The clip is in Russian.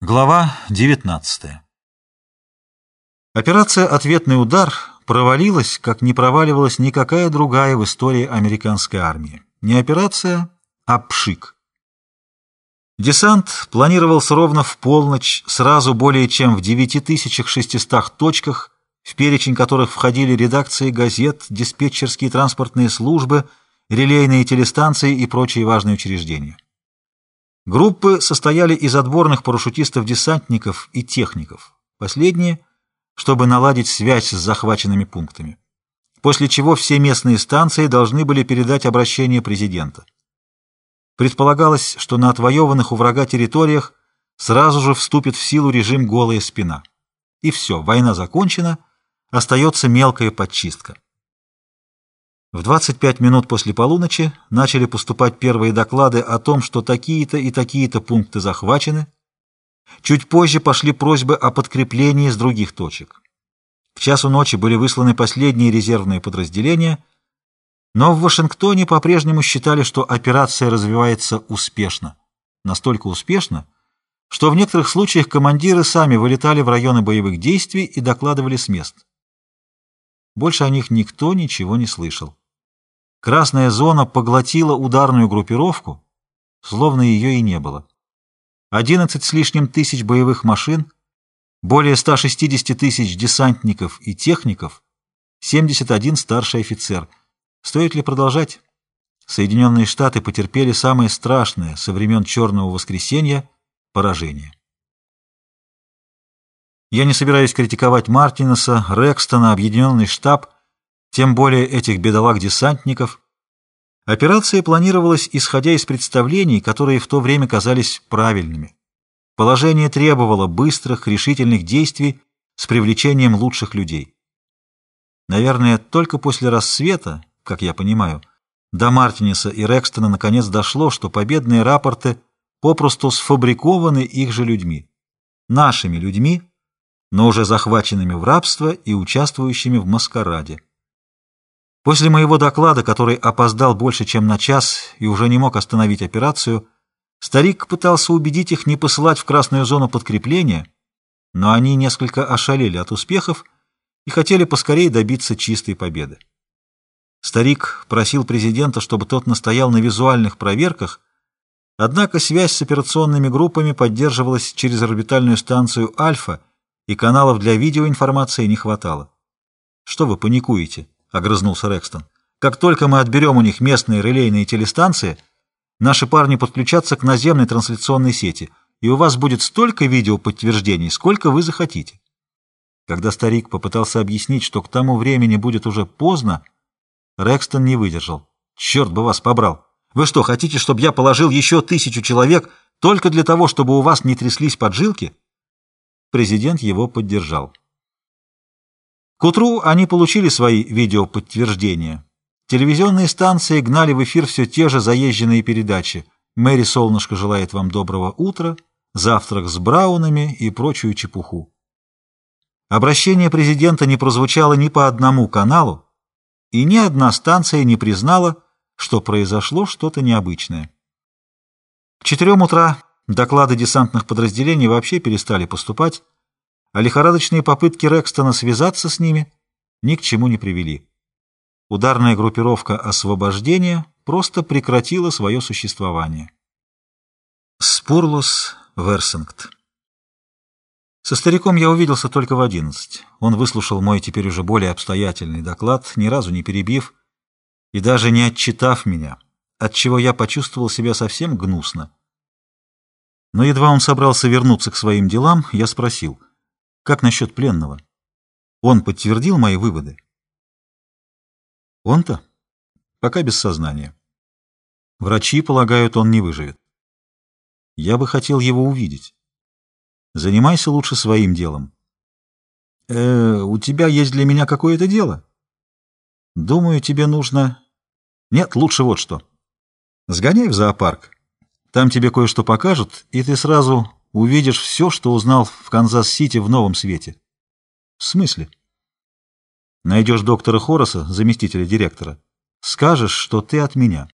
Глава 19 Операция «Ответный удар» провалилась, как не проваливалась никакая другая в истории американской армии. Не операция, а пшик. Десант планировался ровно в полночь, сразу более чем в 9600 точках, в перечень которых входили редакции газет, диспетчерские транспортные службы, релейные телестанции и прочие важные учреждения. Группы состояли из отборных парашютистов-десантников и техников. Последние, чтобы наладить связь с захваченными пунктами. После чего все местные станции должны были передать обращение президента. Предполагалось, что на отвоеванных у врага территориях сразу же вступит в силу режим «голая спина». И все, война закончена, остается мелкая подчистка. В 25 минут после полуночи начали поступать первые доклады о том, что такие-то и такие-то пункты захвачены. Чуть позже пошли просьбы о подкреплении с других точек. В часу ночи были высланы последние резервные подразделения, но в Вашингтоне по-прежнему считали, что операция развивается успешно. Настолько успешно, что в некоторых случаях командиры сами вылетали в районы боевых действий и докладывали с мест. Больше о них никто ничего не слышал. Красная зона поглотила ударную группировку, словно ее и не было. 11 с лишним тысяч боевых машин, более 160 тысяч десантников и техников, 71 старший офицер. Стоит ли продолжать? Соединенные Штаты потерпели самое страшное со времен Черного воскресенья поражение. Я не собираюсь критиковать Мартинеса, Рекстона, Объединенный штаб, тем более этих бедолаг-десантников. Операция планировалась, исходя из представлений, которые в то время казались правильными. Положение требовало быстрых, решительных действий с привлечением лучших людей. Наверное, только после рассвета, как я понимаю, до Мартинеса и Рекстона наконец дошло, что победные рапорты попросту сфабрикованы их же людьми. Нашими людьми, но уже захваченными в рабство и участвующими в маскараде. После моего доклада, который опоздал больше, чем на час и уже не мог остановить операцию, старик пытался убедить их не посылать в красную зону подкрепления, но они несколько ошалели от успехов и хотели поскорее добиться чистой победы. Старик просил президента, чтобы тот настоял на визуальных проверках, однако связь с операционными группами поддерживалась через орбитальную станцию «Альфа», и каналов для видеоинформации не хватало. Что вы паникуете? — огрызнулся Рекстон. «Как только мы отберем у них местные релейные телестанции, наши парни подключатся к наземной трансляционной сети, и у вас будет столько видеоподтверждений, сколько вы захотите». Когда старик попытался объяснить, что к тому времени будет уже поздно, Рекстон не выдержал. «Черт бы вас побрал! Вы что, хотите, чтобы я положил еще тысячу человек только для того, чтобы у вас не тряслись поджилки?» Президент его поддержал. К утру они получили свои видеоподтверждения. Телевизионные станции гнали в эфир все те же заезженные передачи. «Мэри Солнышко желает вам доброго утра», «Завтрак с Браунами» и прочую чепуху. Обращение президента не прозвучало ни по одному каналу, и ни одна станция не признала, что произошло что-то необычное. К четырем утра доклады десантных подразделений вообще перестали поступать, а лихорадочные попытки Рекстона связаться с ними ни к чему не привели. Ударная группировка освобождения просто прекратила свое существование. Спурлус Версингт Со стариком я увиделся только в одиннадцать. Он выслушал мой теперь уже более обстоятельный доклад, ни разу не перебив и даже не отчитав меня, отчего я почувствовал себя совсем гнусно. Но едва он собрался вернуться к своим делам, я спросил — как насчет пленного? Он подтвердил мои выводы? Он-то? Пока без сознания. Врачи полагают, он не выживет. Я бы хотел его увидеть. Занимайся лучше своим делом. Э, у тебя есть для меня какое-то дело? Думаю, тебе нужно... Нет, лучше вот что. Сгоняй в зоопарк. Там тебе кое-что покажут, и ты сразу увидишь все, что узнал в Канзас-Сити в новом свете. В смысле? Найдешь доктора Хороса, заместителя директора. Скажешь, что ты от меня.